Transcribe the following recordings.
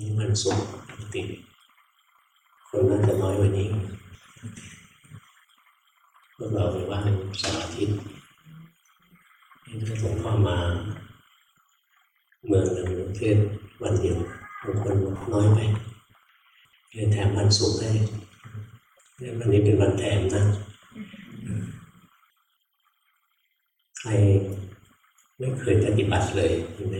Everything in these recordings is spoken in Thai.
นี่มันสุขปกติคนน่าจะน้อยกว่านี้พวกเราไปว่าเป็นสาธิตนี่ถ้าหลวงพ่อมา เมืองหนึ่งเทศวันเดียวบางคนน้อยไปเลยแถมวันศุกร์ให้เนี่วันนี้เป็นวันแถมนะใครไม่เคยปฏิบัติเลยใช่ไหม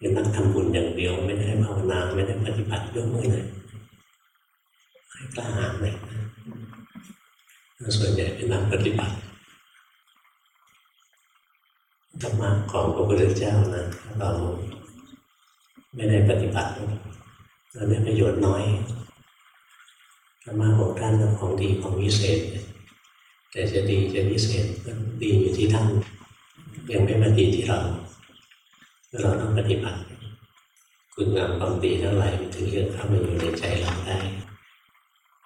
เป็นนักทำบุญอย่างเดียว ไม่ได้ภาวนาไม่ได้ปฏิบัติยกมือเลยใครกล้าหาญไหมส่วนใหญ่เป็นนักปฏิบัติธรรมะของพระพุทธเจ้านะเราไม่ได้ปฏิบัติเราได้ประโยชน์น้อยธรรมะของท่านของดีของวิเศษ แต่จะดีจะวิเศษก็ดีอยู่ที่ท่านยังไม่มาดีที่เรา เราต้องปฏิบัติ คุณงามความดีเท่าไหร่ถึงจะเข้ามาอยู่ในใจเราได้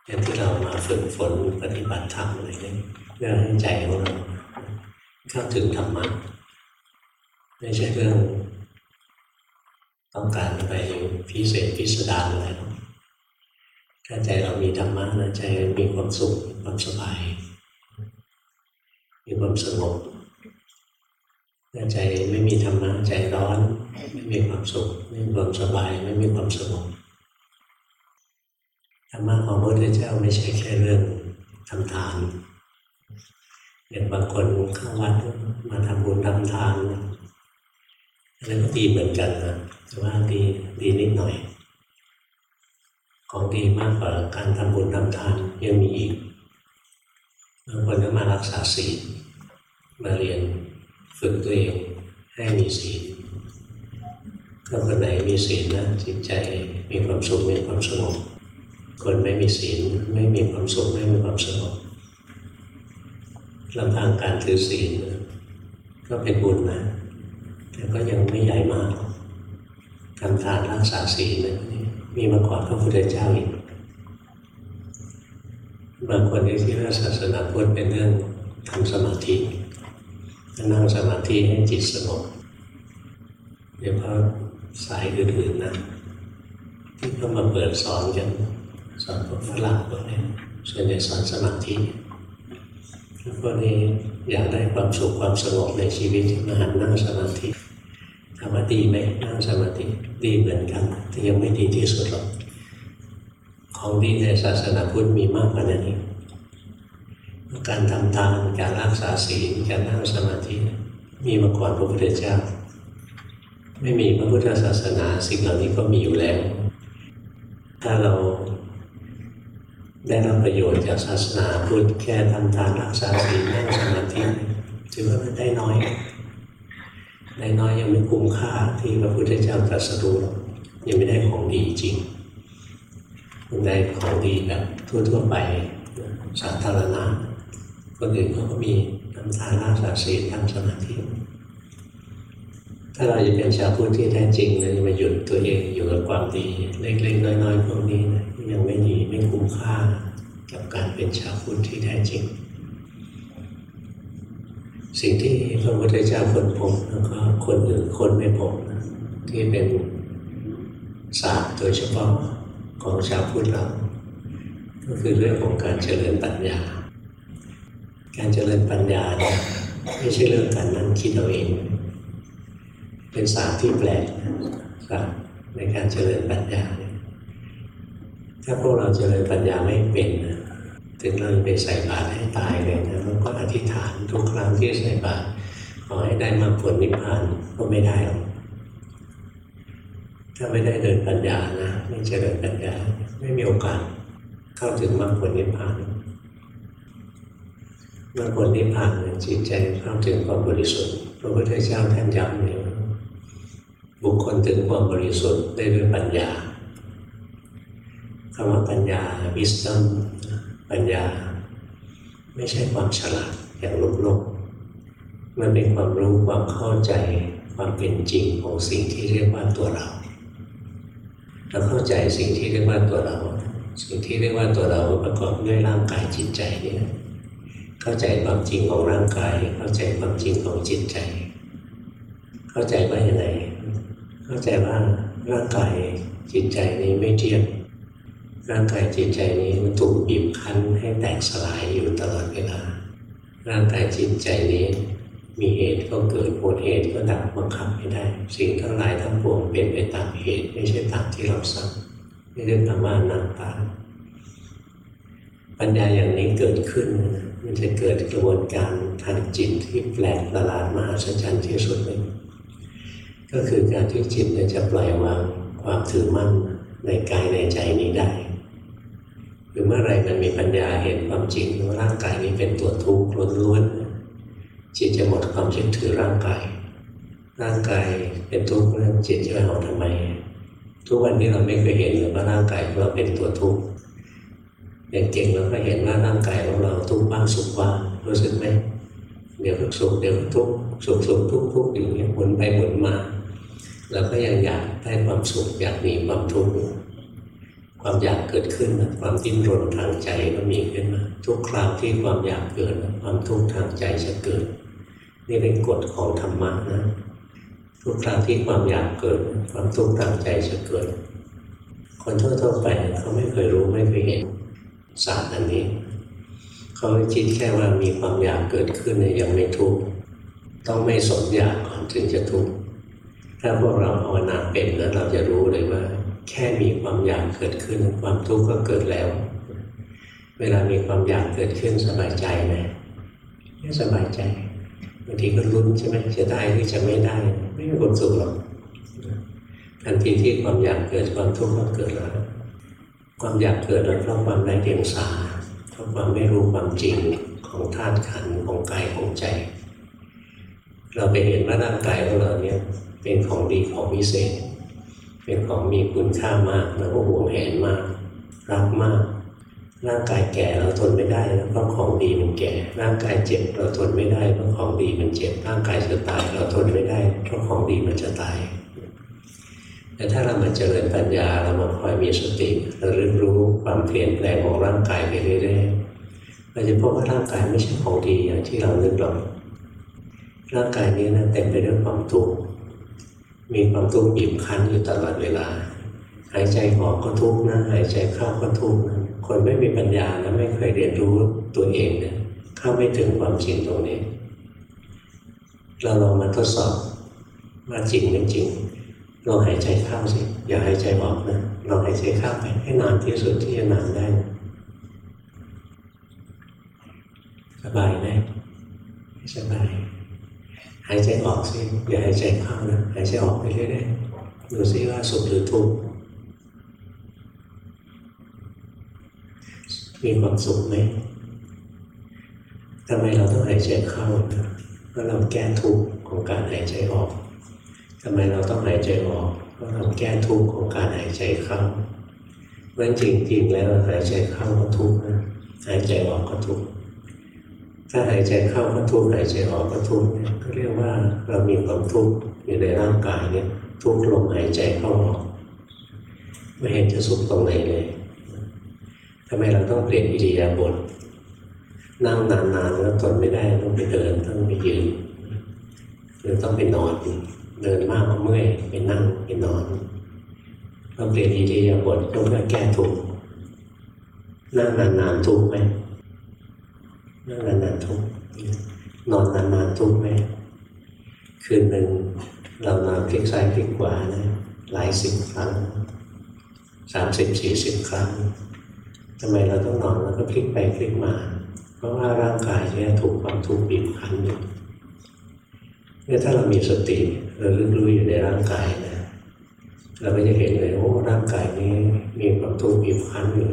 อย่างที่เรามาฝึกฝนปฏิบัติธรรมอะไรนี้เพื่อให้ใจของเราเข้าถึงธรรมะไม่ใช่เรื่องต้องการไปพิเศษพิสดารอะไรหรอกถ้าใจเรามีธรรมะนะใจมีความสุขความสบาย มีความสงบ ใจไม่มีธรรมะใจร้อน ไม่มีความสุขไม่มีความสบายไม่มีความสงบธรรมะของพระพุทธเจ้าไม่ใช่แค่เรื่องทำทานอย่างบางคนเข้าวัดมาทำบุญทำทานอันนั้นก็ดีเหมือนกันนะแต่ว่าดีดีนิดหน่อย ของดีมากกว่าการทำบุญทำทานยังมีอีกบางคนก็มารักษาศีลมาเรียน ฝึกตัวเองให้มีศีลถ้าคนไหนมีศีลนะจิตใจมีความสุขมีความสงบคนไม่มีศีลไม่มีความสุขไม่มีความสงบลำพังการถือศีลก็เป็นบุญนะ แต่ก็ยังไม่ใหญ่มากทำทานรักษาศีลนะมีมาก่อนพระพุทธเจ้าอีกบางคนที่ว่าศาสนาพุทธเป็นเรื่องทำสมาธิ นั่งสมาธิให้จิตสงบเดี๋ยวพอสายอื่นๆนะที่เขามาเปิดสอนกันสอนพวกฝรั่งพวกนี้ส่วนใหญ่สอนสมาธิพวกนี้อยากได้ความสุขความสงบในชีวิตมาหันนั่งสมาธิถามว่าดีไหมนั่งสมาธิดีเหมือนกันแต่ยังไม่ดีที่สุดหรอกของดีในศาสนาพุทธมีมากกว่านั้นอีก การทำทานการรักษาศีลการนั่งสมาธิมีมาก่อนพระพุทธเจ้า ไม่มีพระพุทธศาสนาสิ่งเหล่านี้ก็มีอยู่แล้ว ถ้าเราได้รับประโยชน์จากศาสนาพุทธแค่ทำทานรักษาศีลนั่งสมาธิถือว่ามันได้น้อยได้น้อยยังไม่คุ้มค่าที่พระพุทธเจ้าตรัสรู้ยังไม่ได้ของดีจริงได้ของดีแบบทั่วๆไปสาธารณะ คนอื่นเขาก็มีทำทานรักษาศีลทำสมาธิถ้าเราจะเป็นชาวพุทธที่แท้จริงเราจะมาหยุดตัวเองอยู่กับความดีเล็กๆน้อยๆพวกนี้นะยังไม่ดีไม่คุ้มค่ากับการเป็นชาวพุทธที่แท้จริง สิ่งที่พระพุทธเจ้าคนพบแล้วก็คนอื่นคนไม่พบนะที่เป็นศาสตร์โดยเฉพาะของชาวพุทธเรา ก็คือเรื่องของการเจริญปัญญา การเจริญปัญญาเนี่ยไม่ใช่เรื่องการนั่งคิดเอาเอง เป็นศาสตร์ที่แปลกศาสตร์ในการเจริญปัญญา ถ้าพวกเราเจริญปัญญาไม่เป็นนะถึงเราไปใส่บาตรให้ตายเลยนะเราก็อธิษฐานทุกครั้งที่ใส่บาตรขอให้ได้มาผลนิพพานก็ไม่ได้หรอกถ้าไม่ได้เดินปัญญานะไม่เจริญปัญญา ไม่มีโอกาสเข้าถึงมรรคผลนิพพาน มรรคผลนิพพานจิตใจเข้าถึงความบริสุทธิ์พระพุทธเจ้าท่านย้ำเลยบุคคลถึงความบริสุทธิ์ได้ด้วยปัญญาคำว่าปัญญา wisdom ปัญญา ไม่ใช่ความฉลาดอย่างลกโลกมันเป็นความรู้ความเข้าใจความเป็นจริงของสิ่งที่เรียกว่าตัวเรา เราเข้าใจสิ่งที่เรียกว่าตัวเรา สิ่งที่เรียกว่าตัวเราประกอบด้วยร่างกายจิตใจนี่ เข้าใจความจริงของร่างกาย เข้าใจความจริงของจิตใจ เข้าใจว่าอย่างไรเข้าใจว่าร่างกายจิตใจนี้ไม่เที่ยงร่างกายจิตใจนี้มันถูกบีบคั้นให้แตกสลายอยู่ตลอดเวลา ร่างกายจิตใจนี้มีเหตุก็เกิดหมดเหตุก็ดับบังคับไม่ได้ สิ่งทั้งหลายทั้งปวงเป็นไปตามเหตุ ไม่ใช่ตามที่เราสั่งไม่ได้คำว่านังตา ปัญญาอย่างนี้เกิดขึ้น มันจะเกิดกระบวนการทางจิตที่แปลกประหลาดมหัศจรรย์ที่สุดเลยก็คือการที่จิตจะปล่อยวางความถือมั่นในกายในใจนี้ได้หรือเมื่อไรมันมีปัญญาเห็นความจริงว่าร่างกายนี้เป็นตัวทุกข์ล้วนๆจิตจะหมดความยึดถือร่างกาย ร่างกายเป็นทุกข์แล้วจิตจะไปเอาทำไม ทุกวันนี้เราไม่เคยเห็นเลยว่าร่างกายเราเป็นตัวทุกข์ อย่างเก่งเราก็เห็นว่าร่างกายของเราทุกข์บ้างสุขบ้างรู้สึกไหมเดี๋ยวสุขเดี๋ยวทุกข์สุขสุขทุกข์ทุกข์อยู่เงี้ยหมุนไปหมุนมาเราก็ยังอยากได้ความสุขอยากหนีความทุกข์ความอยากเกิดขึ้นความดิ้นรนทางใจก็มีขึ้นมาทุกคราวที่ความอยากเกิดความทุกข์ทางใจจะเกิด นี่เป็นกฎของธรรมะนะทุกครั้งที่ความอยากเกิด ความทุกข์ทางใจจะเกิด คนทั่วๆไปเขาไม่เคยรู้ไม่เคยเห็น ศาสตร์อันนี้ เขาคิดแค่ว่ามีความอยากเกิดขึ้นเนี่ยยังไม่ทุกข์ต้องไม่สนอยากก่อนถึงจะทุกข์ถ้าพวกเราภาวนาเป็นนะเราจะรู้เลยว่า แค่มีความอยากเกิดขึ้นความทุกข์ก็เกิดแล้ว เวลามีความอยากเกิดขึ้นสบายใจไหมไม่สบายใจบางทีก็ลุ้นใช่ไหมจะได้หรือจะไม่ได้ ไม่มีความสุขหรอกทันทีที่ความอยากเกิดความทุกข์ก็เกิดแล้ว ความอยากเกิดเพราะความไร้เดียงสาเพราะความไม่รู้ความจริงของธาตุขันของกายของใจ เราไปเห็นว่าร่างกายของเราเนี่ยเป็นของดีของพิเศษ เป็นของมีคุณค่ามากแล้วก็หวงแหนมาก รักมาก ร่างกายแก่เราทนไม่ได้แล้วก็ของดีมันแก่ ร่างกายเจ็บเราทนไม่ได้เพราะของดีมันเจ็บ ร่างกายจะตายเราทนไม่ได้เพราะของดีมันจะตาย แต่ถ้าเรามาเจริญปัญญาเรามาคอยมีสติเราเรียนรู้ความเปลี่ยนแปลงของร่างกายไปเรื่อยๆเราจะพบว่าร่างกายไม่ใช่ของดีอย่างที่เรานึกหรอกร่างกายนี้นะเต็มไปด้วยความทุกข์มีความทุกข์บีบคั้นอยู่ตลอดเวลา หายใจออกก็ทุกข์นะหายใจเข้าก็ทุกข์นะคนไม่มีปัญญาและไม่เคยเรียนรู้ตัวเองเนี่ยเข้าไม่ถึงความจริงตรงนี้ เราลองมาทดสอบว่าจริงไม่จริง ลองหายใจเข้าสิ อย่าหายใจออกนะลองหายใจเข้าไปให้นานที่สุดที่จะนานได้ สบายไหมสบาย หายใจออกสิอย่าหายใจเข้านะหายใจออกไปเรื่อยๆดูซิว่าสุขหรือทุกข์มีความสุขไหมทำไมเราต้องหายใจเข้าเพราะเราแก้ทุกข์ของการหายใจออก ทำไมเราต้องหายใจออกเพราะเราแก้ทุกข์ของการหายใจเข้าเพราะจริงๆแล้วหายใจเข้าก็ทุกข์นะหายใจออกก็ทุกข์ถ้าหายใจเข้าก็ทุกข์หายใจออกก็ทุกข์เนี่ยก็เรียกว่าเรามีความทุกข์อยู่ในร่างกายเนี่ยทุกข์ลมหายใจเข้าออกไม่เห็นจะสุขตรงไหนเลยทำไมเราต้องเปลี่ยนอิริยาบถนั่งนานๆแล้วทนไม่ได้ต้องไปเดินต้องไปยืนหรือต้องไปนอน เดินมากก็เมื่อยไปนั่งไปนอนเราเปลี่ยนอิริยาบถก็เพื่อแก้ทุกข์นั่งนานๆทุกข์ไหมนั่งนานๆทุกข์นอนนานๆทุกข์ไหมคืนหนึ่งเรานอนพลิกซ้ายพลิกขวานะหลายสิบครั้งสามสิบสี่สิบครั้งทำไมเราต้องนอนแล้วก็พลิกไปพลิกมา เพราะว่าร่างกายเนี่ยถูกความทุกข์บีบคั้นอยู่เนี่ยถ้าเรามีสติ ราลึกรู้อยู่ในร่างกายนะเราก็จะเห็นเลยโอ้ร่างกายนี้มีความทุกข์บีบคั้นอยู่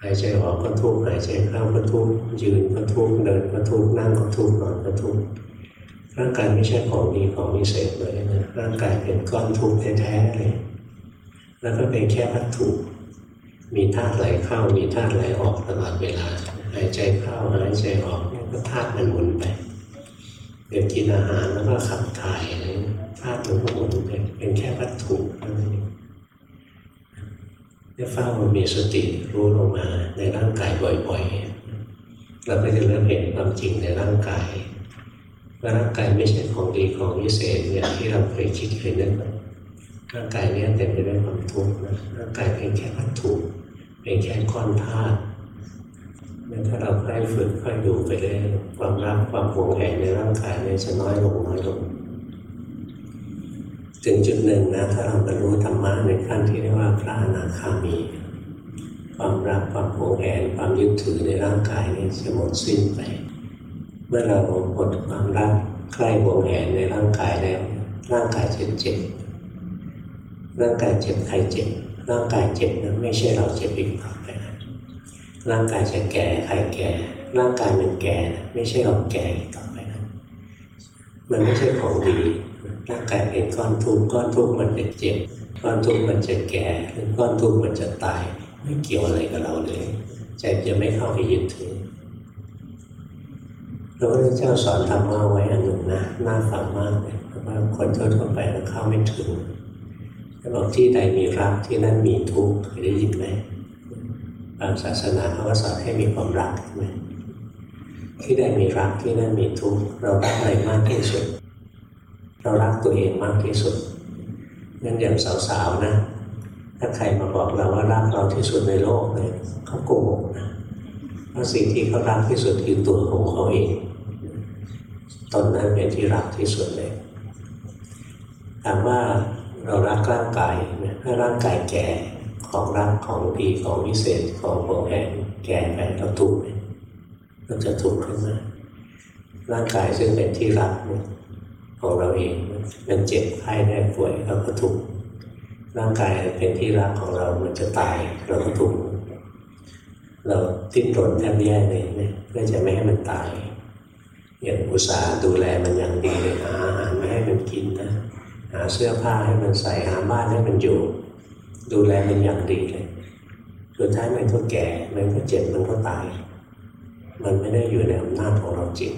หายใจออกก็ทุกข์หายใจเข้าก็ทุกข์ยืนก็ทุกข์เดินก็ทุกข์นั่งก็ทุกข์นอนก็ทุกข์ร่างกายไม่ใช่ของดีของวิเศษเลยนะร่างกายเป็นก้อนทุกข์แท้ๆเลยแล้วก็เป็นแค่วัตถุมีธาตุไหลเข้ามีธาตุไหลออกตลอดเวลาหายใจเข้าหายใจออกเนี่ยก็ธาตุมันหมุนไป เดี๋ยวกินอาหารแล้วก็ขับถ่ายธาตุมันก็หมุนไปเป็นแค่วัตถุเท่านั้นเองเฝ้ามีสติรู้ลงมาในร่างกายบ่อยๆ เราก็จะเริ่มเห็นความจริงในร่างกายว่าร่างกายไม่ใช่ของดีของวิเศษอย่างที่เราเคยคิดเคยนึกร่างกายนี้เต็มไปด้วยความทุกข์นะร่างกายเป็นแค่วัตถุเป็นแค่ก้อนธาตุ ถ้าเราค่อยฝึกค่อยดูไปเรื่อยความรักความหวงแหนในร่างกายเนี่ยจะน้อยลงน้อยลงถึงจุดหนึ่งนะถ้าเราบรรลุธรรมะในขั้นที่เรียกว่าพระอนาคามี ความรักความหวงแหนความยึดถือในร่างกายนี้จะหมดสิ้นไป เมื่อเราหมดความรักใคร่หวงแหนในร่างกายแล้ว ร่างกายจะเจ็บร่างกายเจ็บใครเจ็บร่างกายเจ็บนั้นไม่ใช่เราเจ็บอีกต่อ ร่างกายจะแก่ใครแก่ ร่างกายมันแก่ไม่ใช่เราแก่ต่อไปนะมันไม่ใช่ของดี ร่างกายเป็นก้อนทุกข์ก้อนทุกข์มันจะเจ็บก้อนทุกข์มันจะแก่หรือก้อนทุกข์มันจะตาย ไม่เกี่ยวอะไรกับเราเลยใจจะไม่เข้าไปยึดถือพระพุทธเจ้าสอนธรรมะไว้อันหนึ่งนะน่าฟังมากเลยเพราะว่าคนทั่วไปเราเข้าไม่ถึงบอกที่ใดมีรักที่นั่นมีทุกข์เคยได้ยินไหม บางศาสนาเขาก็สอนให้มีความรักใช่ไหมที่ใดมีรักที่นั่นมีทุกข์เรารักอะไรมากที่สุด เรารักตัวเองมากที่สุดงั้นอย่างสาวๆนะ ถ้าใครมาบอกเราว่ารักเราที่สุดในโลกเลยเขาโกหกนะเพราะสิ่งที่เขารักที่สุดคือตัวของเขาเองตอนนั้นเป็นที่รักที่สุดเลยถามว่าเรารักร่างกายถ้าร่างกายแก่ ของรักของดีของวิเศษของโปรแหงแก่ไปเราทุกข์เราจะทุกข์ขึ้นมาร่างกายซึ่งเป็นที่รักของเราเองมันเจ็บไข้ได้ป่วยเราก็ทุกข์ร่างกายเป็นที่รักของเรา มันจะตายเราก็ทุกข์เราทิ้นรนแทบแย่เลยเนี่ยเพื่อจะไม่ให้มันตาย อย่างอุตส่าห์ดูแลมันอย่างดีเลยหาอาหารไม่ให้มันกินนะหาเสื้อผ้าให้มันใส่หาบ้านให้มันอยู่ ดูแลมันอย่างดีเลยสุดท้ายมันก็แก่ มันก็เจ็บ มันก็ตาย มันไม่ได้อยู่ในอำนาจของเราจริง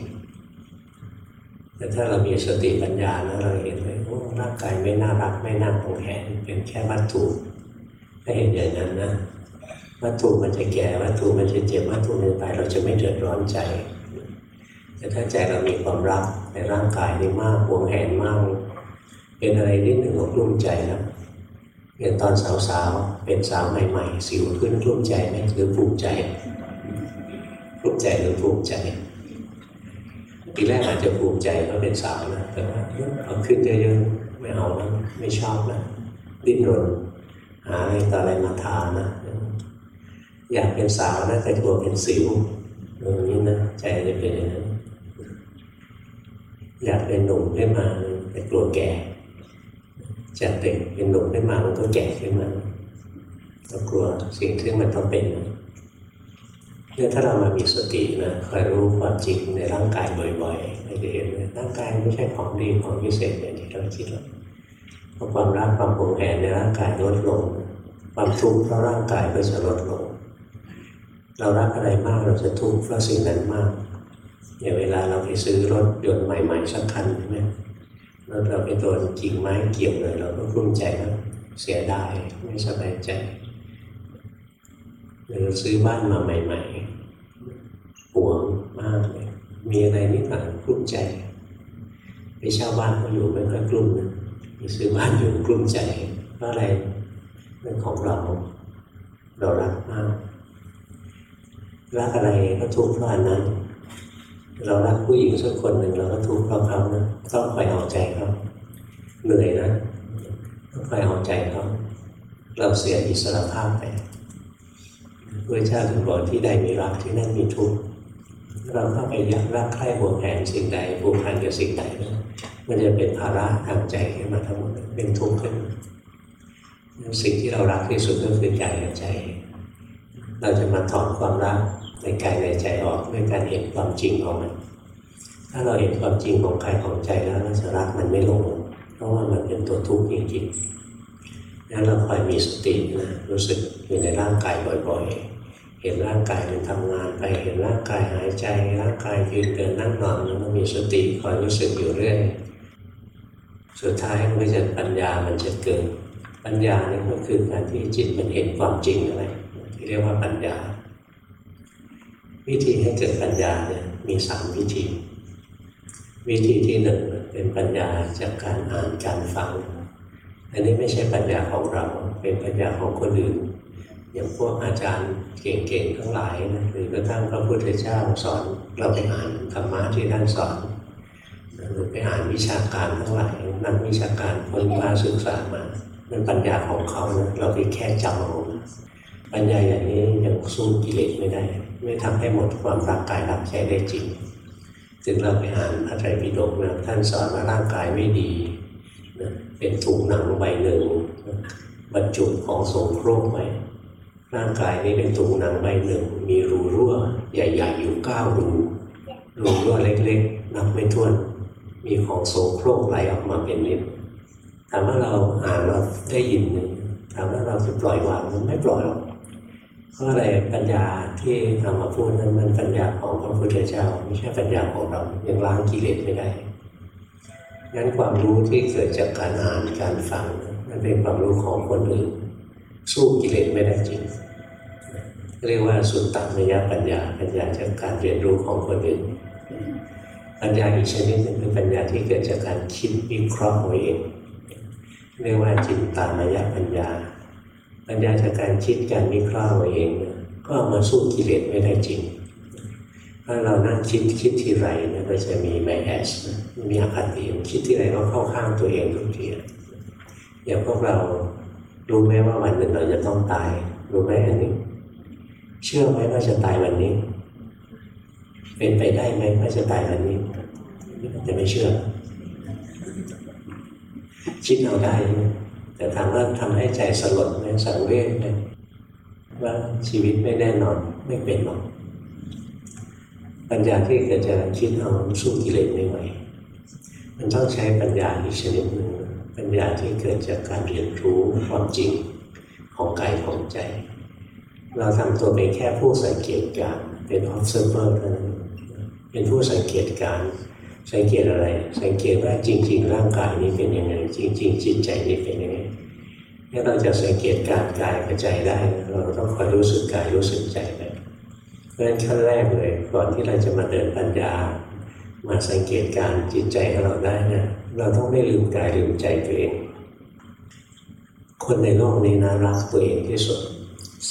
แต่ถ้าเรามีสติปัญญานะเราเห็นเลยโอ้ร่างกายไม่น่ารักไม่น่าคงแขนเป็นแค่วัตถุถ้าเห็นอย่างนั้นนะวัตถุมันจะแก่วัตถุมันจะเจ็บวัตถุมันจะตายเราจะไม่เดือดร้อนใจแต่ถ้าใจเรามีความรักในร่างกายนี่มากหวงแหนมาก เป็นอะไรนิดหนึ่งก็กลุ้มใจแล้ วอย่างตอนสาวๆ เป็นสาวใหม่ๆ สิวขึ้นกลุ้มใจไหมหรือภูมิใจกลุ้มใจหรือภูมิใจทีแรกอาจจะภูมิใจเพราะเป็นสาวนะแต่ว่าพอขึ้นเยอะๆไม่เอาแล้วไม่ชอบนะดิ้นรนหาอะไรต่ออะไรมาทานนะอยากเป็นสาวนะแต่กลัวเป็นสิวอย่างนี้นะใจจะเป็นอย่างนั้นอยากเป็นหนุ่มขึ้นมาแต่กลัวแก่ จากเด็กเป็นหนุ่มขึ้นมามันก็แก่ขึ้นมาเรากลัวสิ่งที่มันต้องเป็นเนี่ยถ้าเรามามีสตินะคอยรู้ความจริงในร่างกายบ่อยๆเราจะเห็นเลยร่างกายไม่ใช่ของดีของพิเศษอย่างที่เราคิดหรอกพอความรักความหวงแหนในร่างกายลดลง ความทุกข์เพราะร่างกายก็จะลดลง เรารักอะไรมากเราจะทุกข์เพราะสิ่งนั้นมากอย่างเวลาเราไปซื้อรถยนต์ใหม่ ๆ สักคันใช่ไหม แล้วเราไปโดนกิ่งไม้เกี่ยวเลยเราก็กลุ้มใจแล้วเสียดายไม่สบายใจหรือซื้อบ้านมาใหม่ๆหวงมากเลยมีอะไรนิดหน่อยกลุ้มใจไปเช่าบ้านเขาอยู่ไม่ค่อยกลุ้มนะไปซื้อบ้านอยู่กลุ้มใจเพราะอะไรเป็นของเรา เรารักมากรักอะไรก็ทุกข์เพราะอันนั้น เรารักผู้หญิงสักคนหนึ่งเราก็ทุกข์เพราะเขานะต้องคอยเอาใจเขาเหนื่อยนะต้องคอยเอาใจเขาเราเสียอิสรภาพไปพระเจ้าถึงบอกที่ใดมีรักที่นั่นมีทุกข์เราเข้าไปยักรักใคร่ห่วงแหนสิ่งใดผูกพันกับสิ่งใดนะมันจะเป็นภาระทางใจขึ้นมาทั้งหมดเป็นทุกข์ขึ้นสิ่งที่เรารักที่สุดก็คือใจกับใจ เราจะมาถอนความรัก ในกายในใจออกด้วยการเห็นความจริงของมัน ถ้าเราเห็นความจริงของกายของใจแล้วเราจะรักมันไม่ลง เพราะว่ามันเป็นตัวทุกข์จริงๆนั้นเราคอยมีสตินะรู้สึกอยู่ในร่างกายบ่อยๆ เห็นร่างกายมันทำงานไป เห็นร่างกายหายใจ ร่างกายยืนเดินนั่งนอนแล้วก็มีสติคอยรู้สึกอยู่เรื่อย สุดท้ายมันจะปัญญามันจะเกิด ปัญญานี่ก็คือการที่จิตมันเห็นความจริงอะไรที่เรียกว่าปัญญา วิธีให้เกิดปัญญาเนี่ยมีสามวิธี วิธีที่หนึ่งเป็นปัญญาจากการอ่านการฟัง อันนี้ไม่ใช่ปัญญาของเราเป็นปัญญาของคนอื่น อย่างพวกอาจารย์เก่งๆทั้งหลายนะหรือกระทั่งพระพุทธเจ้าสอนเราไปอ่านธรรมะที่ท่านสอนหรือไปอ่านวิชาการทั้งหลายนักวิชาการคนมาศึกษามาเป็นปัญญาของเขานะเราไปแค่จำเอา ปัญญาอย่างนี้ยังสู้กิเลสไม่ได้ ไม่ทำให้หมดความรักกายรักใจได้จริง ถึงเราไปอ่านพระไตรปิฎกนะท่านสอนว่าร่างกายไม่ดีนะเป็นถุงหนังใบหนึ่งบรรจุของโสโครกไว้ร่างกายนี้เป็นถุงหนังใบหนึ่ง มีรูรั่ว ใหญ่ๆอยู่เก้ารูรูรั่วเล็กๆ นับไม่ถ้วน มีของโสโครกไหลออกมาเป็นนิดถามว่าเราอ่านเราได้ยินถามว่าเราจะปล่อยวางมันไม่ปล่อยหรอก เพราะอะไรปัญญาที่ทำมาพูดนั้นมันปัญญาของพระพุทธเจ้าไม่ใช่ปัญญาของเรายังล้างกิเลสไม่ได้งั้นความรู้ที่เกิดจากการอ่านการฟังมันเป็นความรู้ของคนอื่น สู้กิเลสไม่ได้จริง เรียกว่าสุตตมยปัญญา ปัญญาจากการเรียนรู้ของคนอื่น ปัญญาอีกชนิดหนึ่งคือปัญญาที่เกิดจากการคิดวิเคราะห์เอาเองเรียกว่าจินตามายปัญญา ปัญญาจากการคิดการวิเคราะห์เอาเอง ก็เอามาสู้กิเลสไม่ได้จริง ถ้าเรานั่งคิดคิดทีไรเนี่ยก็จะมีไบแอสมีอคติคิดที่ไรก็เข้าข้างตัวเองทุกทีอย่างพวกเรารู้ไหมว่าวันหนึ่งเราจะต้องตาย รู้ไหมอันนี้ เชื่อไหมว่าจะตายวันนี้ เป็นไปได้ไหมว่าจะตายวันนี้จะไม่เชื่อ คิดเอาได้ แต่ถามว่าทำให้ใจสลดไหมสังเวชไหมว่าชีวิตไม่แน่นอนไม่เป็นหรอกปัญญาที่เกิดจากคิดเอาสู้กิเลสไม่ไหวมันต้องใช้ปัญญาอีกชนิดหนึ่งปัญญาที่เกิดจากการเรียนรู้ความจริงของกายของใจ เราทำตัวเป็นแค่ผู้สังเกตการเป็น observer เท่านั้นเป็นผู้สังเกตการ สังเกตอะไร สังเกตว่าจริง ๆ ร่างกายนี้เป็นยังไง จริง ๆ จิตใจนี้เป็นยังไงถ้าเราจะสังเกตการกายกับใจได้ เราต้องคอยรู้สึกกายรู้สึกใจไปเพราะฉะนั้นขั้นแรกเลย ก่อนที่เราจะมาเดินปัญญา มาสังเกตการจิตใจของเราได้นะเราต้องไม่ลืมกายลืมใจตัวเอง คนในโลกนี้นะรักตัวเองที่สุด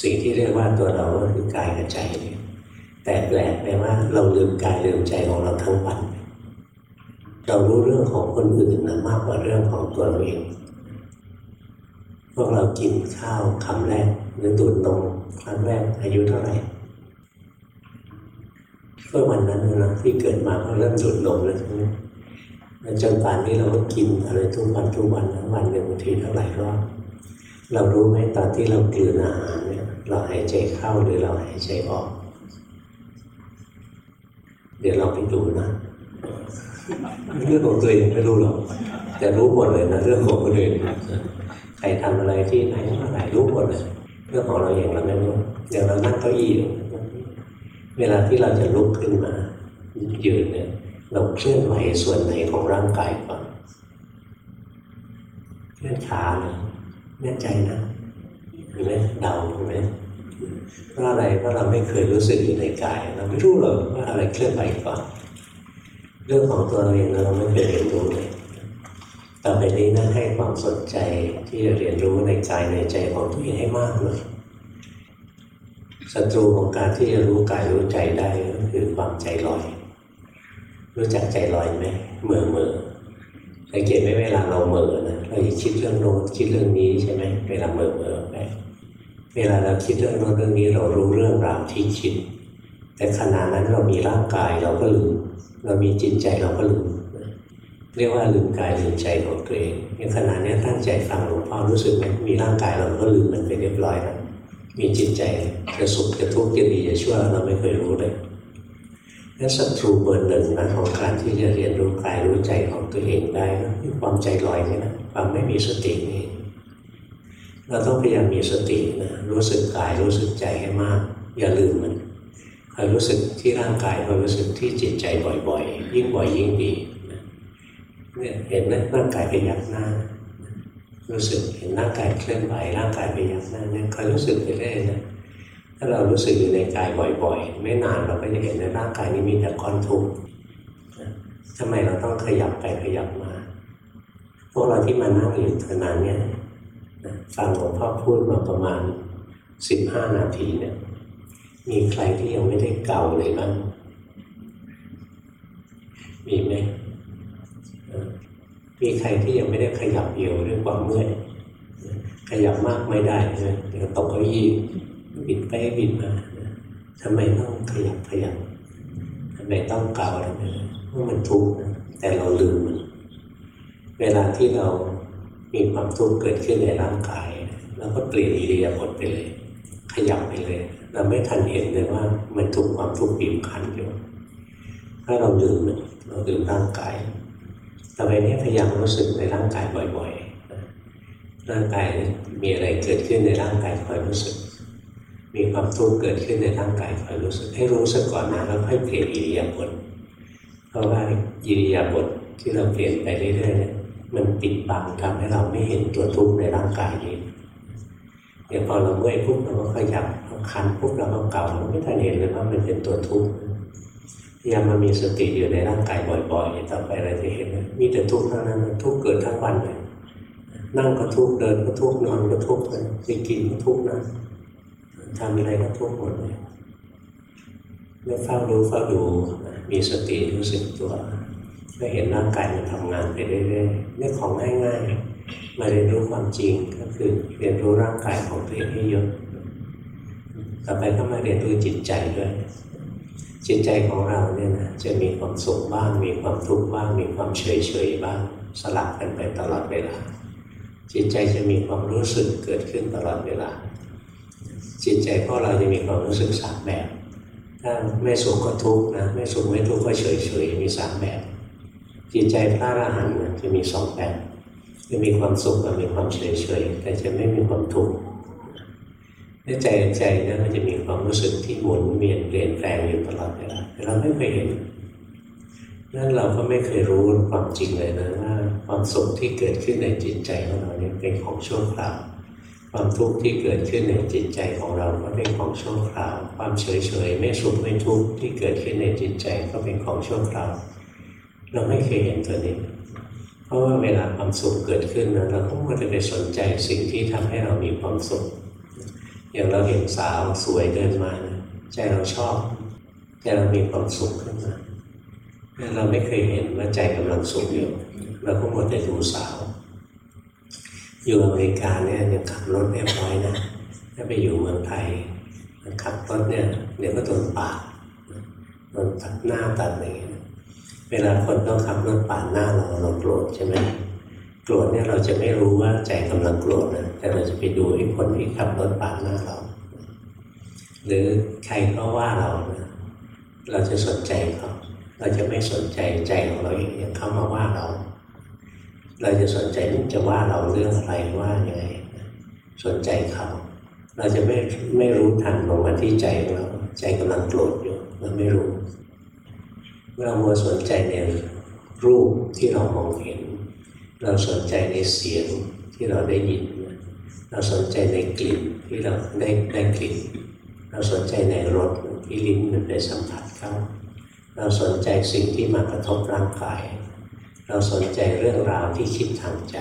สิ่งที่เรียกว่าตัวเราคือกายกับใจแต่แปลกไปว่าเราลืมกายลืมใจของเราทั้งวันเเรารู้เรื่องของคนอื่นนะมากกว่าเรื่องของตัวเราเอง พวกเรากินข้าวคำแรกหรือดูดนมครั้งแรกอายุเท่าไหร่เมื่อวันนั้นนะที่เกิดมาก็เริ่มดูดนมแล้วใช่ไหมจนป่านนี้เราก็กินอะไรทุกวันทุกวันวันหนึ่งบางทีเท่าไหร่รอบเรารู้ไหมตอนที่เรากลืนอาหารเนี่ยเราหายใจเข้าหรือเราหายใจออก เดี๋ยวเราไปดูนะ เรื่องของตัวเองไม่รู้หรอกแต่รู้หมดเลยนะเรื่องของคนอื่นใครทำอะไรที่ไหนเมื่อไหร่รู้หมดเลยเรื่องของเราเองเราไม่รู้อย่างเรานั่งเก้าอี้เวลาที่เราจะลุกขึ้นมายืนเนี่ย เราเคลื่อนไหวส่วนไหนของร่างกายก่อนเคลื่อนขาเลยแน่ใจนะเห็นไหมเดาเห็นไหมเพราะอะไรเพราะเราไม่เคยรู้สึกอยู่ในกาย เราไม่รู้หรอกว่าอะไรเคลื่อนไหวก่อน เรื่องของตัวเองเราไม่เคยเรียนรู้เลยต่อไปนี้นะให้ความสนใจที่จะเรียนรู้ในกายในใจของตัวเองให้มากเลยศัตรูของการที่จะรู้กายรู้ใจได้ก็คือความใจลอย รู้จักใจลอยไหมเมื่อเมื่อสังเกตไหมเวลาเราเมื่อนะเราจะคิดเรื่องโน้นคิดเรื่องนี้ใช่ไหมเวลาเมื่อเมื่อไปเวลาเราคิดเรื่องโน้นเรื่องนี้เรารู้เรื่องราวที่คิด แต่ขณะนั้นเรามีร่างกายเราก็ลืม เรามีจิตใจเราก็ลืมเรียกว่าลืมกายลืมใจของตัวเองในขณะนี้ตั้งใจฟังหลวงพ่อรู้สึกไหมมีร่างกายเราก็ลืมมันไปเรียบร้อยแล้วมีจิตใจจะสุขจะทุกข์จะดีจะชั่วเราไม่เคยรู้เลยนั่นศัตรูเบอร์หนึ่งนะของการที่จะเรียนรู้กายรู้ใจของตัวเองได้ก็คือความใจลอยนี่นะความไม่มีสตินี่เราต้องพยายามมีสตินะรู้สึกกายรู้สึกใจให้มาก อย่าลืมมัน คอยรู้สึกที่ร่างกายคอยรู้สึกที่จิตใจบ่อยๆ ยิ่งบ่อยยิ่งดีเนี่ยเห็นนะร่างกายไปยักหน้า รู้สึกเห็นร่างกายเคลื่อนไหวร่างกายไปยักหน้าเนี่ยคอยรู้สึกไปเรื่อยนะถ้าเรารู้สึกอยู่ในกายบ่อยๆ ไม่นานเราก็จะเห็นในร่างกายนี้มีแต่ก้อนทุกข์ทำไมเราต้องขยับไปขยับมา พวกเราที่มานั่งอยู่ขนาดนี้ฟังหลวงพ่อพูดมาประมาณสิบห้านาทีเนี่ย มีใครที่ยังไม่ได้เก่าเลยบ้งมีไหมมีใครที่ยังไม่ได้ขยับเอวด้วยความเมื่อยขยับมากไม่ได้ใช่ไหมเดี๋ยวตกเก้าอี้บิดไปบิดมาทำไมต้องขยับขยับทำไมต้องเกาทำไมเพราะมันทุกข์นะแต่เราลืมมันเวลาที่เรามีความทุกข์เกิดขึ้นในร่างกายเราก็เปลี่ยนอิริยาบถไปเลย ขยับไปเลย เราไม่ทันเห็นเลยว่า มันถูกความทุกข์บีบคั้นอยู่ถ้าเราลืมเราลืมร่างกายต่อไปนี้พยายามรู้สึกในร่างกายบ่อยๆ ร่างกายมีอะไรเกิดขึ้นในร่างกายคอยรู้สึก มีความทุกข์เกิดขึ้นในร่างกายคอยรู้สึก ให้รู้สึกก่อนนะแล้วค่อยเปลี่ยนอิริยาบถเพราะว่าอิริยาบถที่เราเปลี่ยนไปเรื่อยๆเนี่ยมันปิดบังทำให้เราไม่เห็นตัวทุกข์ในร่างกายนี้ เดี๋ยวพอเราเมื่อยปุ๊บเราก็ขยับคันปุ๊บเราก็เก่าเราไม่ทันเห็นเลยว่ามันเป็นตัวทุกข์พยายามมามีสติอยู่ในร่างกายบ่อยๆต่อไปเราจะเห็นมีแต่ทุกข์เท่านั้นทุกข์เกิดทั้งวันเลยนั่งก็ทุกข์เดินก็ทุกข์นอนก็ทุกข์เลยไปกินก็ทุกข์นะทำอะไรก็ทุกข์หมดเลยเมื่อเฝ้ารู้เฝ้าดูมีสติรู้สึกตัวก็เห็นร่างกายมันทำงานไปเรื่อยๆนี่องของง่ายๆ มาเรียนรู้ความจริงก็คือเรียนรู้ร่างกายของตัวเองให้เยอะต่อไปก็มาเรียนรู้จิตใจด้วย จิตใจของเราเนี่ยนะจะมีความสุขบ้าง มีความทุกข์บ้าง มีความเฉยเฉยบ้าง สลับกันไปตลอดเวลา จิตใจจะมีความรู้สึกเกิดขึ้นตลอดเวลา จิตใจพวกเราจะมีความรู้สึกสามแบบ ถ้าไม่สุขก็ทุกข์นะ ไม่สุขไม่ทุกข์ก็เฉยเฉยมีสามแบบ จิตใจพระอรหันต์จะมีสองแบบ จะมีความสุขกับมีความเฉยเฉยแต่จะไม่มีความทุกข์ในใจใจนั้นมันจะมีความรู้สึกที่หมุนเวียนเปลี่ยนแปลงอยู่ตลอดเวลาแต่เราไม่เคยเห็นนั่นเราก็ไม่เคยรู้ความจริงเลยนะว่าความสุขที่เกิดขึ้นในจิตใจของเราเนี่ยเป็นของชั่วคราวความทุกข์ที่เกิดขึ้นในจิตใจของเราก็เป็นของชั่วคราว ความเฉยเฉยไม่สุขไม่ทุกข์ที่เกิดขึ้นในจิตใจก็เป็นของชั่วคราว เราไม่เคยเห็นตัวนี้ เพราะว่าเวลาความสุขเกิดขึ้นนะเราต้องมาจะไปสนใจสิ่งที่ทำให้เรามีความสุข อย่างเราเห็นสาวสวยเดินมานะใจเราชอบใจเรามีความสุขขึ้นมาเราไม่เคยเห็นว่าใจกำลังสุขอยู่เราก็หมดแต่ดูสาว อยู่อเมริกาเนี่ยยังขับรถเรียบร้อยนะถ้าไปอยู่เมืองไทยขับรถเนี่ยเดี๋ยวก็โดนปาดโดนตัดหน้าตัดอะไรอย่างเงี้ย เวลาคนต้องขับรถปาดหน้าเราเราโกรธใช่ไหมโกรธเนี่ยเราจะไม่รู้ว่าใจกำลังโกรธนะแต่เราจะไปดูไอ้คนที่ขับรถปาดหน้าเรา หรือใครก็ว่าเรานะเราจะสนใจเขาเราจะไม่สนใจใจของเราเองอย่างเขามาว่าเรา เราจะสนใจจะว่าเราเรื่องอะไรว่ายังไงสนใจเขาเราจะไม่ไม่รู้ทันลงมาที่ใจของเรา ใจกำลังโกรธอยู่เราไม่รู้ เรามื่อสนใจในรูปที่เรามองเห็น เราสนใจในเสียงที่เราได้ยิน เราสนใจในกลิ่นที่เราได้ได้กลิ่น เราสนใจในรสที่ลิ้นมันได้สัมผัสเข้า เราสนใจสิ่งที่มากระทบร่างกาย เราสนใจเรื่องราวที่คิดทางใจ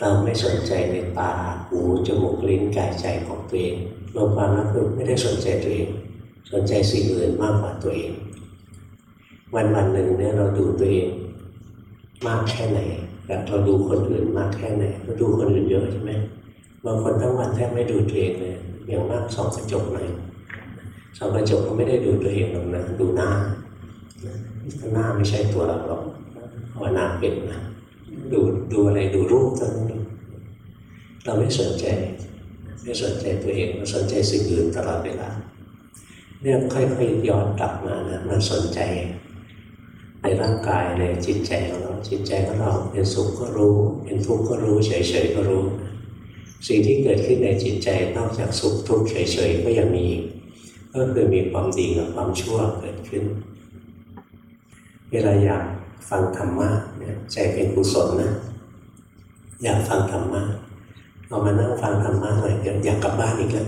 เราไม่สนใจในตา หู จมูก ลิ้น กาย ใจของตัวเองรวมความแล้วคือไม่ได้สนใจตัวเอง สนใจสิ่งอื่นมากกว่าตัวเอง วันวันหนึ่งเนี่ยเราดูตัวเองมากแค่ไหนแบบเราดูคนอื่นมากแค่ไหนเราดูคนอื่นเยอะใช่ไหมบางคนทั้งวันแทบไม่ดูตัวเองเลยอย่างมากสองกระจกหน่อยสองกระจกก็ไม่ได้ดูตัวเองหรอกนะดูหน้าหน้าไม่ใช่ตัวเราหรอกภาวนาเป็นนะดูดูอะไรดูรูปเท่านั้เราไม่สนใจไม่สนใจตัวเองเราสนใจสิ่งอื่นตลอดเวลาเนี่ยค่อยๆย้อนกลับมานะมันสนใจ ในร่างกายในจิตใจของเราจิตใจของเราเป็นสุขก็รู้ เป็นทุกข์ก็รู้เฉยๆก็รู้ สิ่งที่เกิดขึ้นในจิตใจนอกจากสุขทุกข์เฉยๆก็ยังมีก็คือมีความดีกับความชั่วเกิดขึ้น เวลาอยากฟังธรรมะเนี่ยใจเป็นกุศลนะอยากฟังธรรมะเอามานั่งฟังธรรมะหน่อยอยากกลับบ้านอีกแล้ว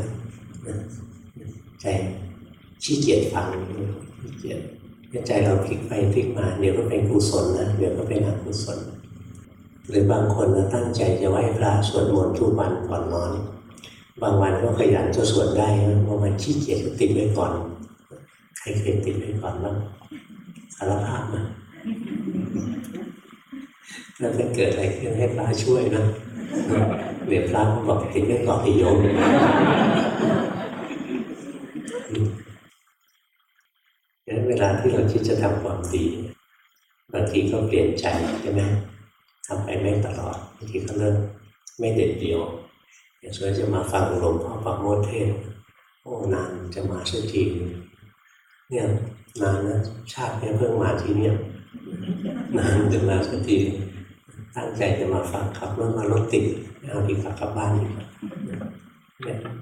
ใจขี้เกียจฟังขี้เกียจ ใจเราพลิกไปพลิกมาเดี๋ยวก็เป็นกุศลนะเดี๋ยวก็เป็นอกุศล หรือบางคนนะตั้งใจจะไหว้พระสวดมนต์ทุกวันก่อนนอน บางวันก็ขยันจะสวดได้บางวันขี้เกียจก็ติดไว้ก่อน ใครเคยติดไว้ก่อนบ้างสารภาพนะแล้วถ้าเกิดอะไรขึ้นให้พระช่วยนะเดี๋ยวพระก็บอกติดไว้ก่อนที่โยม งั้นเวลาที่เราคิดจะทำความดีบางทีก็เปลี่ยนใจใช่ไหมทำไปไม่ตลอดบางทีก็เริ่มไม่เด็ดเดียวอย่างส่วนจะมาฟังหลวงพ่อปากโมเทศโอ้นานจะมาสักทีเนี่ยนานนะชาตินี้เพิ่งมาที่เนี่ยนานจะมาสักทีตั้งใจจะมาฟังขับรถมารถติดเอาดีกลับกลับบ้านดีกว่า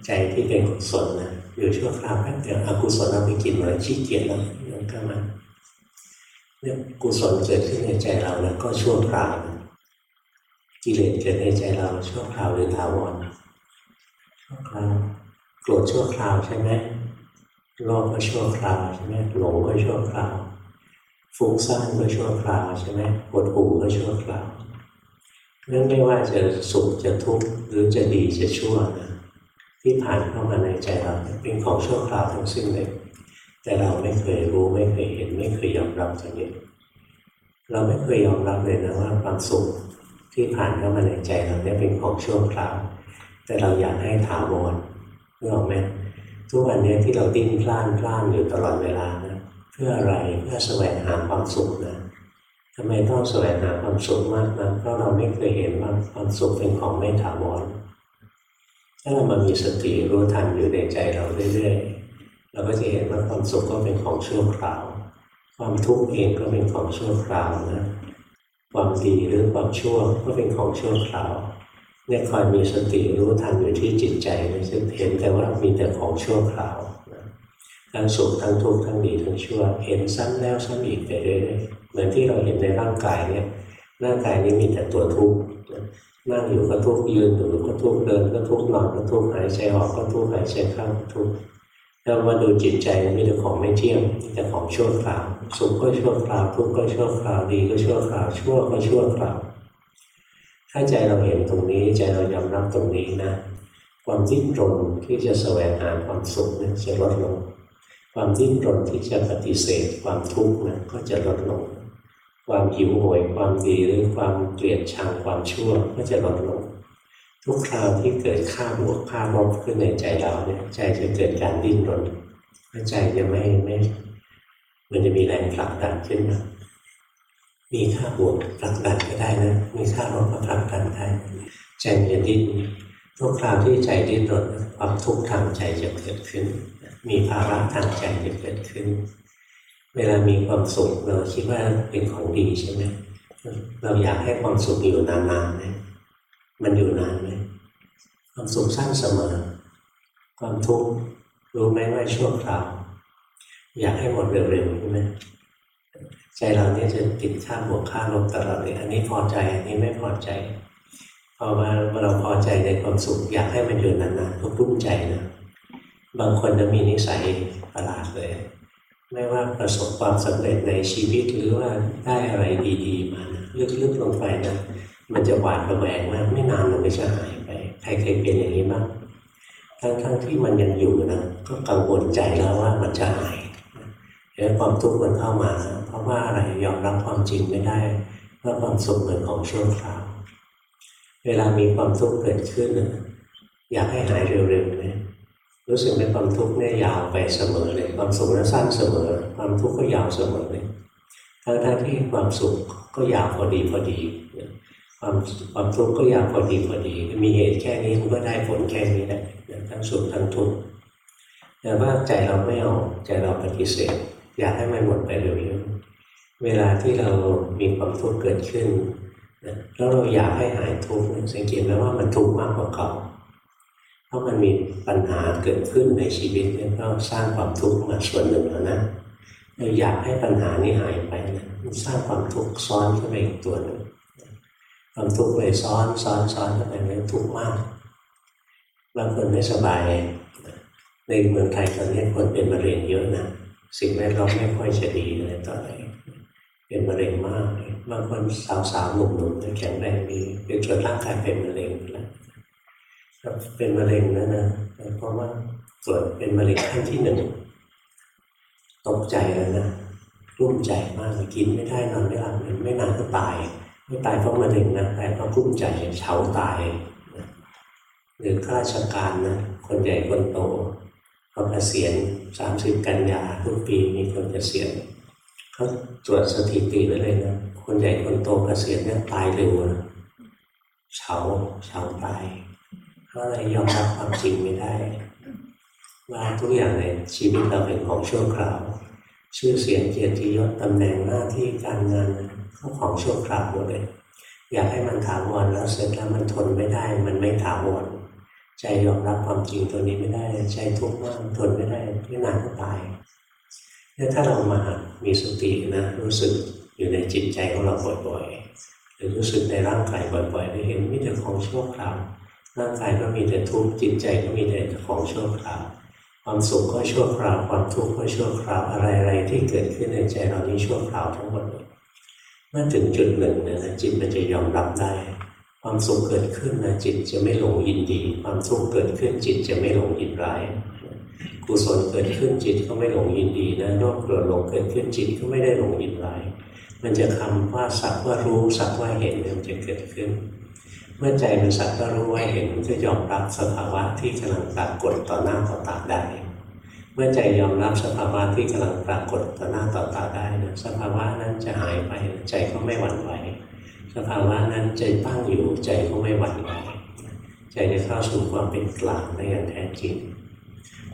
ใจที่เป็นกุศลนะอยู่ชั่วคราวแป๊บเดียวอกุศลเราไปกินเลยขี้เกียจแล้วมันก็มาเนี่ยกุศลเกิดขึ้นในใจเราแล้วก็ชั่วคราวกิเลสเกิดในใจเราชั่วคราวหรือถาวรชั่วคราวโกรธชั่วคราวใช่ไหมโลภก็ชั่วคราวใช่ไหมหลงก็ชั่วคราวฟุ้งซ่านก็ชั่วคราวใช่ไหมปวดหูก็ชั่วคราวเรื่องไม่ว่าจะสุขจะทุกข์หรือจะดีจะชั่วนะ ที่ผ่านเข้ามาในใจเราเป็นของชั่วคราวทั้งสิ้นเลย แต่เราไม่เคยรู้ไม่เคยเห็น ไม่เคยยอมรับตรงนี้เราไม่เคยยอมรับเลยนะว่าความสุขที่ผ่านเข้ามาในใจเราเนี่ยเป็นของชั่วคราว แต่เราอยากให้ถาวรนึกออกไหมทุกวันนี้ที่เราดิ้นพล่านพล่านอยู่ตลอดเวลานะเพื่ออะไรเพื่อแสวงหาความสุขนะทำไมต้องแสวงหาความสุขมากนะเพราะเราไม่เคยเห็นว่าความสุขเป็นของไม่ถาวร ถ้าเรามามีสติรู้ทันอยู่ในใจเราเรื่อยๆเราก็จะเห็นว่าความสุขก็เป็นของชั่วคราว ความทุกข์เองก็เป็นของชั่วคราวนะความดีหรือความชั่วก็เป็นของชั่วคราวเนี่ยคอยมีสติรู้ทันอยู่ที่จิตใจนะจะเห็นแต่ว่ามีแต่ของชั่วคราวทั้งสุขทั้งทุกข์ทั้งดีทั้งชั่ว เห็นซ้ำแล้วซ้ำอีกไปเรื่อยๆเหมือนที่เราเห็นในร่างกายเนี่ยร่างกายนี้มีแต่ตัวทุกข์ นั่งอยู่ก็ทุกยืนอยู่ก็ทุกเดินก็ทุกนอนก็ทุกหายใจออกก็ทุกหายใจเข้าทุกข์เรามาดูจิตใจมีแต่ของไม่เที่ยงมีแต่ของชั่วคราวสุขก็ชั่วคราวทุกข์ก็ชั่วคราวดีก็ชั่วคราวชั่วก็ชั่วคราวถ้าใจเราเห็นตรงนี้ใจเรายอมรับตรงนี้นะ ความดิ้นรนที่จะแสวงหาความสุขเนี่ยจะลดลง ความดิ้นรนที่จะปฏิเสธความทุกข์นะก็จะลดลง ความหิวโหยความดีหรือความเกลียดชังความชั่วก็จะลดลงทุกคราวที่เกิดค่าบวกค่าลบขึ้นในใจเราเนี่ยใจจะเกิดการดิ้นรนใจจะไม่ไม่ มันจะมีแรงผลักดันขึ้นมามีค่าบวกผลักดันก็ได้นะมีค่าลบก็ผลักดันได้ใจจะดิ้นทุกคราวที่ใจดิ้นรนความทุกข์ทางใจจะเกิดขึ้น มีภาระทางใจจะเกิดขึ้น เวลามีความสุขเราคิดว่าเป็นของดีใช่ไหมเราอยากให้ความสุขอยู่นานๆไหมมันอยู่นานไหมความสุขสั้นเสมอ ความทุกข์รู้ไหมว่าชั่วคราว อยากให้หมดเร็วๆใช่ไหมใจเราเนี่ยจะติดค่าบวกค่าลบตลอดเลยอันนี้พอใจอันนี้ไม่พอใจพอมาเราพอใจในความสุข อยากให้มันอยู่นานๆก็รุ่มใจนะบางคนจะมีนิสัยประหลาดเลย ไม่ว่าประสบความสำเร็จในชีวิตหรือว่าได้อะไรดีๆมานะลึกๆลงไปนะมันจะหวาดระแวงมากไม่นานมันก็จะหายไปใครเคยเป็นอย่างนี้บ้างทั้งๆที่มันยังอยู่นะก็กังวลใจแล้วว่ามันจะหายแล้วความทุกข์มันเข้ามา เพราะว่าอะไรยอมรับความจริงไม่ได้ว่าความสุขเหมือนของชั่วคราวเวลามีความทุกข์เกิดขึ้นอยากให้หายเร็วๆเลย รู้สึกไหมความทุกข์เนี่ยยาวไปเสมอเลยความสุขนั้นสั้นเสมอ ความทุกข์ก็ยาวเสมอเลยทั้งๆที่ความสุขก็ยาวพอดีพอดีความความทุกข์ก็ยาวพอดีพอดี มีเหตุแค่นี้มันก็ได้ผลแค่นี้แหละทั้งสุขทั้งทุกข์แต่ว่าใจเราไม่เอาใจเราปฏิเสธ อยากให้มันหมดไปเร็วๆเวลาที่เรามีความทุกข์เกิดขึ้นแล้วเราอยากให้หายทุกข์สังเกตไหมว่ามันทุกข์มากกว่าเก่า เพราะมันมีปัญหาเกิดขึ้นในชีวิตเนี่ยก็สร้างความทุกข์มาส่วนหนึ่งแล้วนะเราอยากให้ปัญหานี้หายไปนะมันสร้างความทุกข์ซ้อนขึ้นไปอีกตัวหนึ่งความทุกข์เลยซ้อนซ้อนซ้อนขึ้นไปมันทุกข์มากบางคนไม่สบายในเมืองไทยตอนนี้คนเป็นมะเร็งเยอะนะสิ่งแวดล้อมไม่ค่อยจะดีเลยตอนนี้เป็นมะเร็งมากเลยบางคนสาวๆหนุ่มๆแข็งแรงดีเป็นจนร่างกายเป็นมะเร็งแล้ว ถ้าเป็นมะเร็งนั่นะเพราะว่าเกิดเป็นมะเร็งขั้นที่หนึ่งตกใจเลยนะรุ่มใจมากกินไม่ได้นอนไม่หลับไม่นานก็ตาย ไม่ตายเพราะมะเร็งนะตายเพราะรุ่มใจเฉาตายหรือข้าราชการนะคนใหญ่คนโตเขาเกษียณสามสิบกันยาทุกปีมีคนเกษียณเขาตรวจสถิติไว้เลยนะคนใหญ่คนโตเกษียณเนี่ยตายเร็วนะเฉาเฉาตาย ราะอะไรยอมรับความจริงไม่ได้ว่าทุกอย่างในชีวิตเราเป็นของชั่วคราว ชื่อเสียงเกียรติยศตำแหน่งหน้าที่การงานเขาของชั่วคราวหมดเลยอยากให้มันถาวรแล้วเสร็จแล้วมันทนไม่ได้ มันไม่ถาวรใจยอมรับความจริงตัวนี้ไม่ได้ ใจทุกข์มากทนไม่ได้ไม่นานก็ตายเนี่ยถ้าเรามามีสตินะรู้สึกอยู่ในจิตใจของเราบ่อยๆหรือรู้สึกในร่างกายบ่อยๆได้เห็นมีแต่ของชั่วคราว ร่างกายก็มีแต่ทุกข์จิตใจก็มีแต่ของชั่วคราวความสุขก็ชั่วคราวความทุกข์ก็ชั่วคราวอะไรๆที่เกิดขึ้นในใจเรานี้ชั่วคราวทั้งหมดเลยเมื่อถึงจุดหนึ่งนะจิตมันจะยอมรับได้ ความสุขเกิดขึ้นนะจิตจะไม่หลงยินดี ความทุกข์เกิดขึ้นจิตจะไม่หลงยินร้ายกุศลเกิดขึ้นจิตก็ไม่หลงยินดีนะโลภโกรธหลงเกิดขึ้นจิตก็ไม่ได้หลงยินร้าย มันจะคำว่าสักว่ารู้สักว่าเห็นมันจะเกิดขึ้น เมื่อใจมันสักว่ารู้ว่าเห็นมันจะยอมรับสภาวะที่กำลังปรากฏต่อหน้าต่อตาได้ เมื่อใจยอมรับสภาวะที่กำลังปรากฏต่อหน้าต่อตาได้นะสภาวะนั้นจะหายไปใจก็ไม่หวั่นไหวสภาวะนั้นใจตั้งอยู่ใจก็ไม่หวั่นไหวใจจะเข้าสู่ความเป็นกลางได้อย่างแท้จริง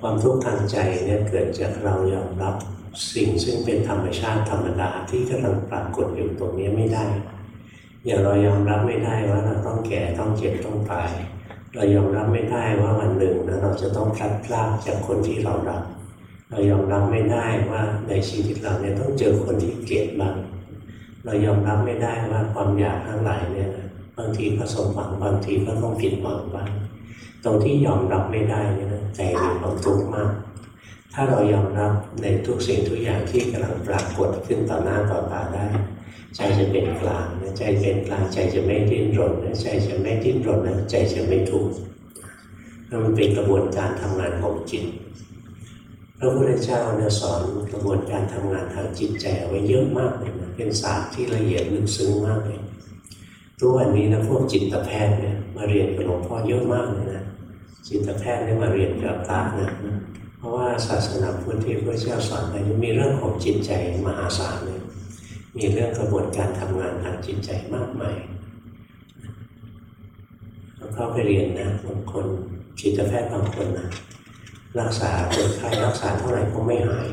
ความทุกข์ทางใจเนี่ยเกิดจากเรายอมรับสิ่งซึ่งเป็นธรรมชาติธรรมดาที่กำลังปรากฏอยู่ตรงนี้ไม่ได้ อย่างเรายอมรับไม่ได้ว่าเราต้องแก่ต้องเจ็บต้องตาย เรายอมรับไม่ได้ว่าวันหนึ่งนะเราจะต้องพลัดพรากจากคนที่เรารัก เรายอมรับไม่ได้ว่าในชีวิตเราเนี่ยต้องเจอคนที่เกลียดบ้างเรายอมรับไม่ได้ว่าความอยากทั้งหลายเนี่ยบางทีก็สมหวังบางทีก็ต้องผิดหวังบ้างตรงที่ยอมรับไม่ได้เนี่ยนะใจมีความทุกข์มาก ถ้าเรายอมรับในทุกสิ่งทุกอย่างที่กำลังปรากฏขึ้นต่อหน้าต่อตาได้ใจจะเป็นกลางใจเป็นกลางใจจะไม่ดิ้นรนใจจะไม่ดิ้นรนนะใจจะไม่ทุกข์มันเป็นกระบวนการทำงานของจิตพระพุทธเจ้าเนี่ยสอนกระบวนการทำงานทางจิตใจเอาไว้เยอะมากเลยนะเป็นศาสตร์ที่ละเอียดลึกซึ้งมากเลยทุกวันนี้นะพวกจิตแพทย์เนี่ยมาเรียนกับหลวงพ่อเยอะมากเลยนะจิตแพทย์เนี่ยมาเรียนกับพระนะเพ ราะว่าศาสนาพุทธที่พระเจ้าสอนไปมีเรื่องของจิตใจมหาศาลเลยมีเรื่องกระบวนการทำงานทางจิตใจมากมายแล้วเข้าไปเรียนนะบางคนจิตแพทย์บางคนนะรักษาคนไข้รักษาเท่าไหร่ก็ไม่หาย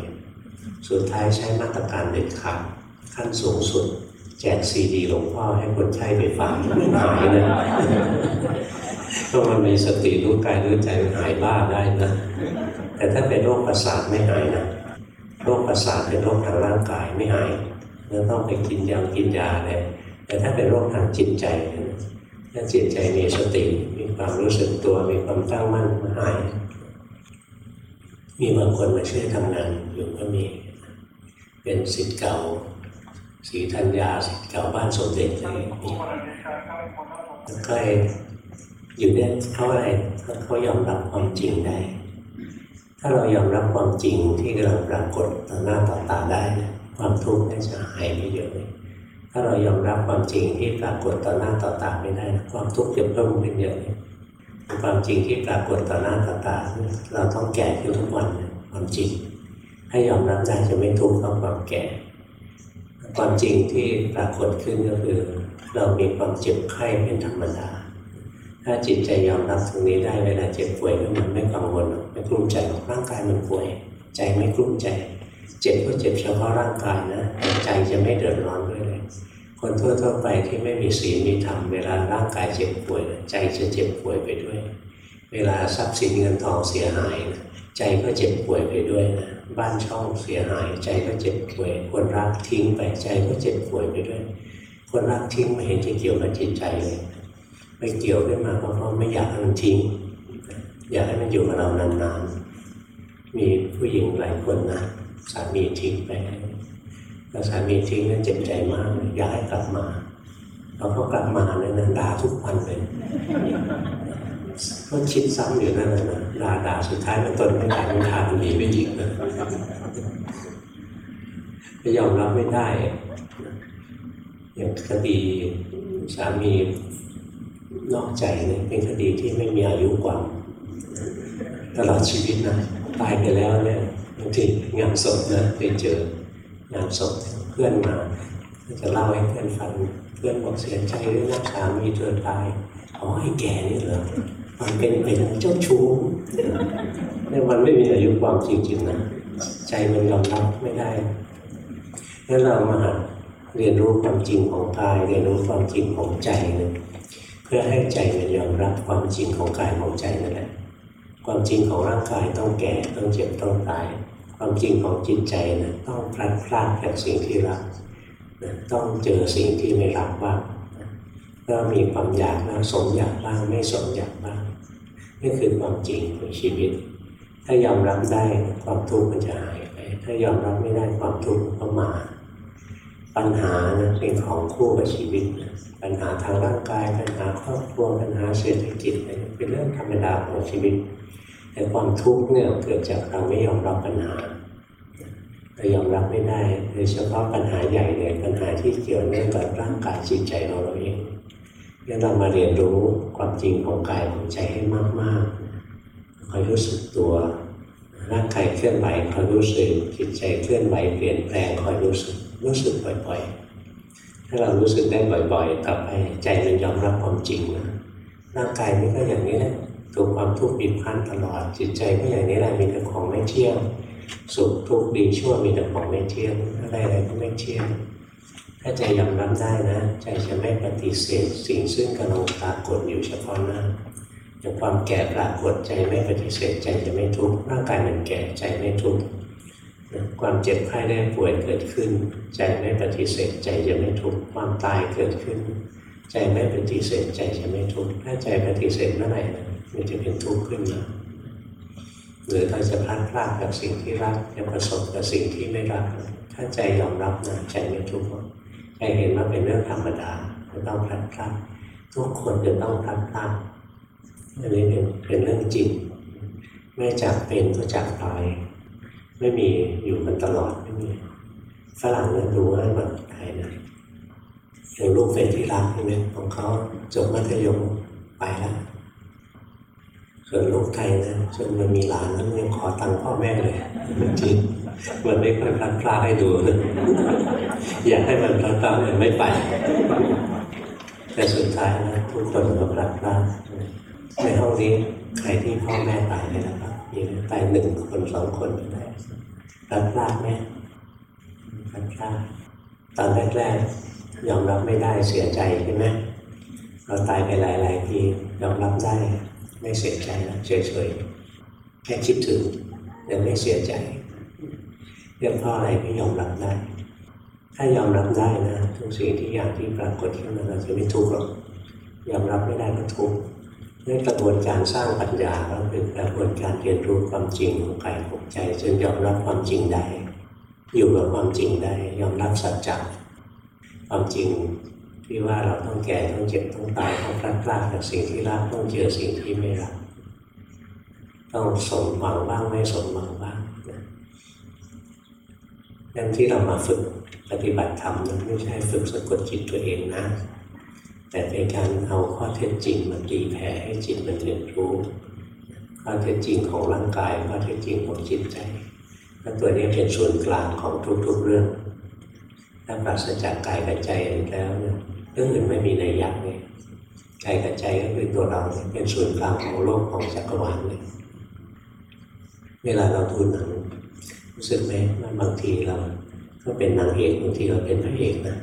สุดท้ายใช้มาตรการเด็ดขาดขั้นสูงสุด แจกซีดีหลวงพ่อให้คนไข้ไปฟังหายเลยก็มันมีสติรู้กายรู้ใจหายบ้าได้นะ แต่ถ้าเป็นโรคประสาทไม่หายนะโรคประสาทเป็นโรคทางร่างกายไม่หายแล้วต้องไปกินยากินยาเลยแต่ถ้าเป็นโรคทางจิตใจถ้าจิตใจมีสติมีความรู้สึกตัวมีความตั้งมั่นหาย มีบางคนมาช่วยทำงานอยู่ก็มี เป็นสิทธิ์เก่าสีธัญญาสิทธิ์เก่าบ้านสมเด็จอะไรอย่างนี้แล้วก็อยู่เนี่ยเขาอะไรเขายอมรับความจริงได้ ถ้าเรายอมรับความจริงที่กำลังปรากฏต่อหน้าต่อตาได้ความทุกข์จะหายไปเยอะเลยถ้าเรายอมรับความจริงที่ปรากฏต่อหน้าต่อตาไม่ได้ ความทุกข์จะเพิ่มขึ้นเยอะเลยความจริงที่ปรากฏต่อหน้าต่อตา เราต้องแก่ขึ้นทุกวันความจริง ให้ยอมรับได้จะไม่ทุกข์กับความแก่ ความจริงที่ปรากฏขึ้นก็คือ เรามีความเจ็บไข้เป็นธรรมดา ถ้าจิตใจยอมรับตรงนี้ได้เวลาเจ็บป่วยมันไม่กังวลไม่กลุ้มใจร่างกายมันป่วย ใจไม่กลุ้มใจ เจ็บก็เจ็บเฉพาะร่างกายนะใจจะไม่เดือดร้อนด้วยเลย คนทั่วๆไปที่ไม่มีศีลมีธรรมเวลาร่างกายเจ็บป่วย ใจจะเจ็บป่วยไปด้วย เวลาทรัพย์สินเงินทองเสียหายใจก็เจ็บป่วยไปด้วยนะบ้านช่องเสียหาย ใจก็เจ็บป่วย คนรักทิ้งไปใจก็เจ็บป่วยไปด้วย คนรักทิ้งไม่เห็นจะเกี่ยวกับจิตใจเลย ไม่เกี่ยวขึ้นมาเพราะไม่อยากให้มันทิ้งอยากให้มันอยู่กับเรานานๆ มีผู้หญิงหลายคนนะสามีทิ้งไปแต่สามีทิ้งนั้นเจ็บใจมากอยากให้กลับมาเราก็กลับมาเนี่ยนะด่าทุกวันเลยก็คิดซ้ำอยู่นั่นแหละนะด่าด่าสุดท้ายมันตนไม่ได้มันทางหนีไม่ยิงเลยยอมรับไม่ได้อย่างคดีสามี นอกใจเนี่ยเป็นคดีที่ไม่มีอายุความตลอดชีวิตนะตายไปแล้วเนี่ยบางทีงานศพนะไปเจองานศพเพื่อนมาจะเล่าให้เพื่อนฟังเพื่อนบอกเสียใจเรื่องสามีเธอตายอ๋อไอ้แก่นี่เหรอมันเป็นเป็นเจ้าชู้เนี่ยมันไม่มีอายุความจริงๆนะใจมันยอมรับไม่ได้งั้นเรามาหัดเรียนรู้ความจริงของกาย เรียนรู้ความจริงของใจเนี่ย พื่อให้ใจมันยอมรับความจริงของกายของใจนั่นแหละความจริงของร่างกายต้องแก่ต้องเจ็บต้องตาย ความจริงของจิตใจนะต้องพลัดพรากจากสิ่งที่รักนะต้องเจอสิ่งที่ไม่รักบ้างก็มีความอยากนะสมอยากบ้างไม่สมอยากบ้างนี่คือความจริงของชีวิต ถ้ายอมรับได้ความทุกข์มันจะหายไปถ้ายอมรับไม่ได้ความทุกข์ก็มา ปัญหานะเป็นของคู่กับชีวิตนะ ปัญหาทางร่างกายปัญหาครอบครัวปัญหาเศรษฐกิจเป็นเรื่องธรรมดาของชีวิต แต่ความทุกข์เนี่ยเกิดจากเราไม่ยอมรับปัญหาเรายอมรับไม่ได้โดยเฉพาะปัญหาใหญ่เลยปัญหาที่เกี่ยวเนื่องกับร่างกายจิตใจของเราเองเนี่ยเรามาเรียนรู้ความจริงของกายของใจให้มากๆคอยรู้สึกตัวร่างกายเคลื่อนไหวคอยรู้สึกจิตใจเคลื่อนไหวเปลี่ยนแปลงคอยรู้สึกรู้สึกบ่อยๆ ถ้าเรารู้สึกได้บ่อยๆ ต่อไปใจมันยอมรับความจริงนะร่างกายนี้ก็อย่างนี้แหละถูกความทุกข์บีบคั้นตลอด จิตใจก็อย่างนี้แหละมีแต่ของไม่เที่ยงสุขทุกข์ดีชั่วมีแต่ของไม่เที่ยงอะไรอะไรก็ไม่เที่ยงถ้าใจยอมรับได้นะ ใจจะไม่ปฏิเสธสิ่งซึ่งกำลังปรากฏอยู่เฉพาะหน้าอย่างความแก่ปรากฏใจไม่ปฏิเสธใจจะไม่ทุกข์ร่างกายมันแก่ใจไม่ทุกข์ ความเจ็บไข้ได้ป่วยเกิดขึ้น ใจไม่ปฏิเสธใจจะไม่ทุกข์ความตายเกิดขึ้น ใจไม่ปฏิเสธใจจะไม่ทุกข์ถ้าใจปฏิเสธเมื่อไหร่มันจะเป็นทุกข์ขึ้นมาหรือถ้าจะพลาดพลาดกับสิ่งที่รักจะประสบกับสิ่งที่ไม่รัก ถ้าใจยอมรับนะใจไม่ทุกข์ใจเห็นว่าเป็นเรื่องธรรมดาจะต้องพลาดพลาดทุกคนจะต้องพลาดพลาดอันนี้เป็นเรื่องจริงไม่จากเป็นก็จากตาย ไม่มีอยู่กันตลอดไม่มีฝรั่งเนี่ยดูว่าแบบไทยนะอย่างลูกเป็นที่รักใช่ไหมของเขาจบมัธยมไปแล้วส่วนลูกไทยนะจนมันมีหลานนั้นยังขอตังค์พ่อแม่เลยมันจริงมันไม่ค่อยพลัดพลาดให้ดูนะอยากให้มันพลัดพลาดมันไม่ไป แต่สุดท้ายนะทุกคนก็พลัดพลาดในห้องนี้ใครที่พ่อแม่ตายเลยนะครับ มีตายหนึ่งคนสองคนก็ได้พลัดพลาดไหมพลัดพลาดตอนแรกๆยอมรับไม่ได้เสียใจใช่ไหมเราตายไปหลายๆทียอมรับได้ไม่เสียใจนะเฉยๆแค่คิดถึงยังไม่เสียใจเรื่องพราะอะไรไม่ยอมรับได้ ถ้ายอมรับได้นะทุกสิ่งที่อย่างที่ปรากฏขึ้นมาเราจะไม่ทุกข์หรอกยอมรับไม่ได้ก็ทุกข์ นี่กระบวนการสร้างปัญญาก็เป็นกระบวนการเรียนรู้ความจริงของกายของใจจนยอมรับความจริงได้ อยู่กับความจริงได้ยอมรับสัจจะความจริงที่ว่าเราต้องแก่ต้องเจ็บต้องตายต้องพลัดพรากจากสิ่งที่รักต้องเจอสิ่งที่ไม่รัก ต้องสมหวังบ้างไม่สมหวังบ้างนั่นที่เรามาฝึกปฏิบัติธรรมนั้นไม่ใช่ฝึกสะกดจิตตัวเองนะ แต่เป็นการเอาข้อเท็จจริงมาตีแผ่ให้จิตมันเรียนรู้ข้อเท็จจริงของร่างกายข้อเท็จจริงของจิตใจแลตัวนี้เป็นส่วนกลางของทุกๆเรื่อง ถ้าปราศจากกายกับใจแล้วเนี่ยเรื่องอื่นไม่มีในยักษ์เลยกายกับใจก็คือตัวเราเป็นส่วนกลางของโลกของจักรวาลเลยเวลาเราดูหนังรู้สึกไหมว่าบางทีเราก็เป็นนางเอกบางทีเราเป็นพระเอกนะ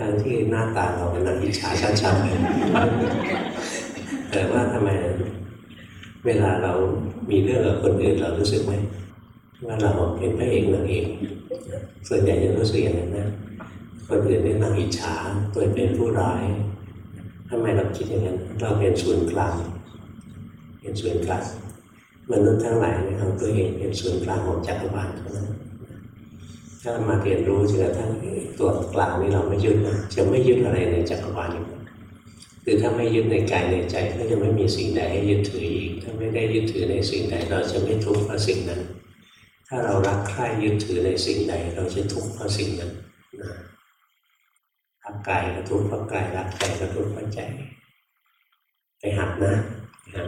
ทั้งที่หน้าตาเราเป็นนักอิจฉาชัดๆแต่ว่าทำไมเวลาเรามีเรื่องกับคนอื่นเรารู้สึกไหมว่าเราเป็นพระเอกนางเอกส่วนใหญ่จะรู้สึกอย่างนั้นนะคนอื่นนี่นางอิจฉาตัวเป็นผู้ร้ายทำไมเราคิดอย่างนั้นเราเป็นส่วนกลางเป็นส่วนกลางมนุษย์ทั้งหลายเนี่ยเอาตัวเองเป็นส่วนกลางของจักรวาลเท่านั้น ถ้ามาเรียนรู้จนกระทั่งตัวกลางนี่เราไม่ยึดนะจะไม่ยึดอะไรในจักรวาลคือถ้าไม่ยึดในกายในใจก็จะไม่มีสิ่งใดให้ยึดถืออีก ถ้าไม่ได้ยึดถือในสิ่งใดเราจะไม่ทุกข์เพราะสิ่งนั้น ถ้าเรารักใคร่ยึดถือในสิ่งใด เราจะทุกข์เพราะสิ่งนั้นนะรักกายก็ทุกข์เพราะกายรักใจก็ทุกข์เพราะใจ ไปหัดนะนะ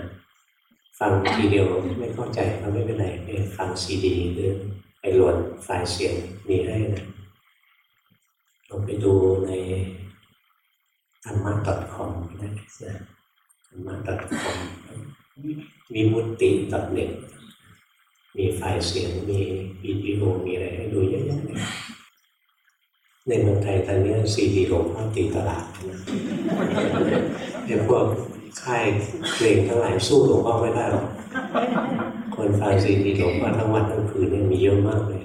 ฟังทีเดียวไม่เข้าใจก็ไม่เป็นไรไปฟังซีดีหรือ ไปหลดไฟล์เสียงมีให้นะลองไปดูในธรรมะ .com ได้นะธรรมะ .com มีมุตติ .net มีไฟล์เสียง มีวิดีโอ มีอะไรให้ดูเยอะแยะเลยในเมืองไทยตอนนี้ซีดีหลวงพ่อตีตลาดนะไอ้พวกค่ายเพลงทั้งหลายสู้หลวงพ่อไม่ได้หรอก คนฟังซีดีหลวงพ่อทั้งวันทั้งคืนเนี่ยมีเยอะมากเลย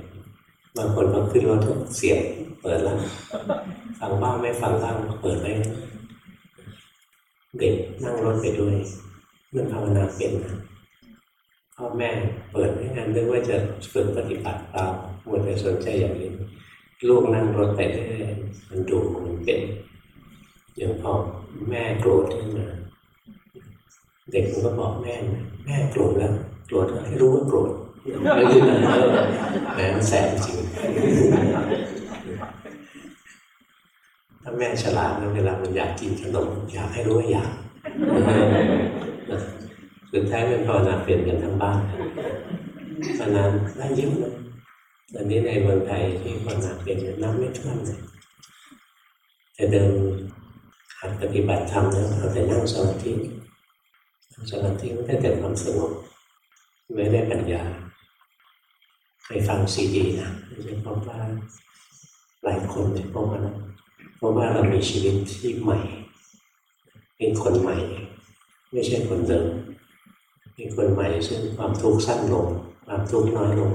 บางคนก็ขึ้นรถเสียบเปิดแล้วฟังบ้างไม่ฟังบ้างเปิดได้เด็กนั่งรถไปด้วยนั่งภาวนาเป็นนะพ่อแม่เปิดให้งานนึกว่าจะฝึกปฏิบัติเปล่าหมดไปสนใจอย่างนี้ลูกนั่งรถไปเรื่อยมันดูมันเป็นอย่างพอแม่โกรธขึ้นมาเด็กมันก็บอกแม่แม่โกรธแล้ว โกรธให้รู้ว่าโกรธไม่ใช่นะแหมมันแสบจริงถ้าแม่ฉลาดนะเวลามันอยากกินขนมอยากให้รู้ว่าอยากสุดท้ายเป็นภาวนาเปลี่ยนกันทั้งบ้านภาวนาได้เยอะนะตอนนี้ในเมืองไทยที่ภาวนาเปลี่ยนนับไม่ถ้วนเลยแต่เดิมหัดปฏิบัติธรรมนะเราแต่นั่งสมาธินั่งสมาธิไม่ได้แต่ความสงบ ไม่ได้ปัญญาไปฟังซีดีนะจะพบว่าหลายคนเนี่ยพบว่านะเพราะว่าเรามีชีวิตที่ใหม่ เป็นคนใหม่ ไม่ใช่คนเดิมเป็นคนใหม่ซึ่งความทุกข์สั้นลง ความทุกข์น้อยลง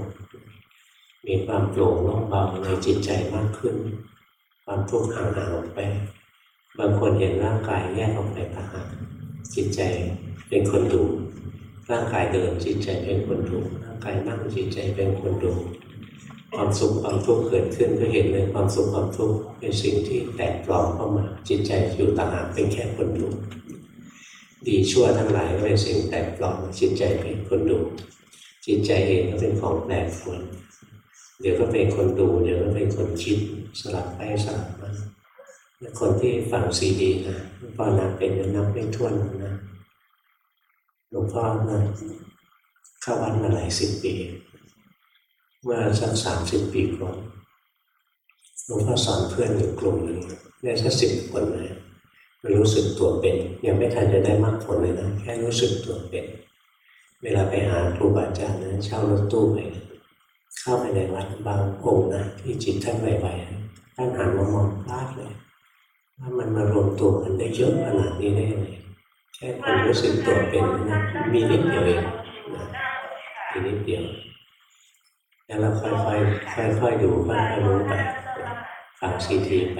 มีความโปร่งโล่งเบาในจิตใจมากขึ้น ความทุกข์ห่างๆออกไป บางคนเห็นร่างกายแยกออกไปต่างหากจิตใจเป็นคนดู ร่างกายเดินจิตใจเป็นคนดูร่างกายนั่งจิตใจเป็นคนดูความสุขความทุกข์เกิดขึ้นก็เห็นเลยความสุขความทุกข์เป็นสิ่งที่แตกปลอมเข้ามาจิตใจอยู่ต่างหากเป็นแค่คนดูดีชั่วทั้งหลายเป็นสิ่งแตกปลอมจิตใจเป็นคนดู จิตใจเองก็เป็นของแปลกปรวนเดี๋ยวก็เป็นคนดูเดี๋ยวก็เป็นคนคิดสลับไปสลับมาคนที่ฟังซีดีนะพอนับเป็นนับไม่ถ้วนนะ หลวงพ่อนะเข้าวัดมาหลายสิบปี เมื่อสักสามสิบปีก่อนหลวงพ่อสอนเพื่อนอยู่กลุ่มหนึ่งได้สักสิบคนเลยมันรู้สึกตัวเป็น ยังไม่ทันจะได้มากผลเลยนะแค่รู้สึกตัวเป็น เวลาไปหาครูบาอาจารย์นะเช่ารถตู้ไปเข้าไปในวัดบางองค์นะที่จิตท่านไหวๆท่านหันมามองพลาดเลยว่ามันมารวมตัวกันได้เยอะขนาดนี้ได้ยังไง ค่ผมรู้สึกตัวเป็นนะมีนิดเดียวเองมีนิดเดียวแล้วเราค่อยๆค่อยๆดูค่อยๆรู้ไปฟังซีทีไป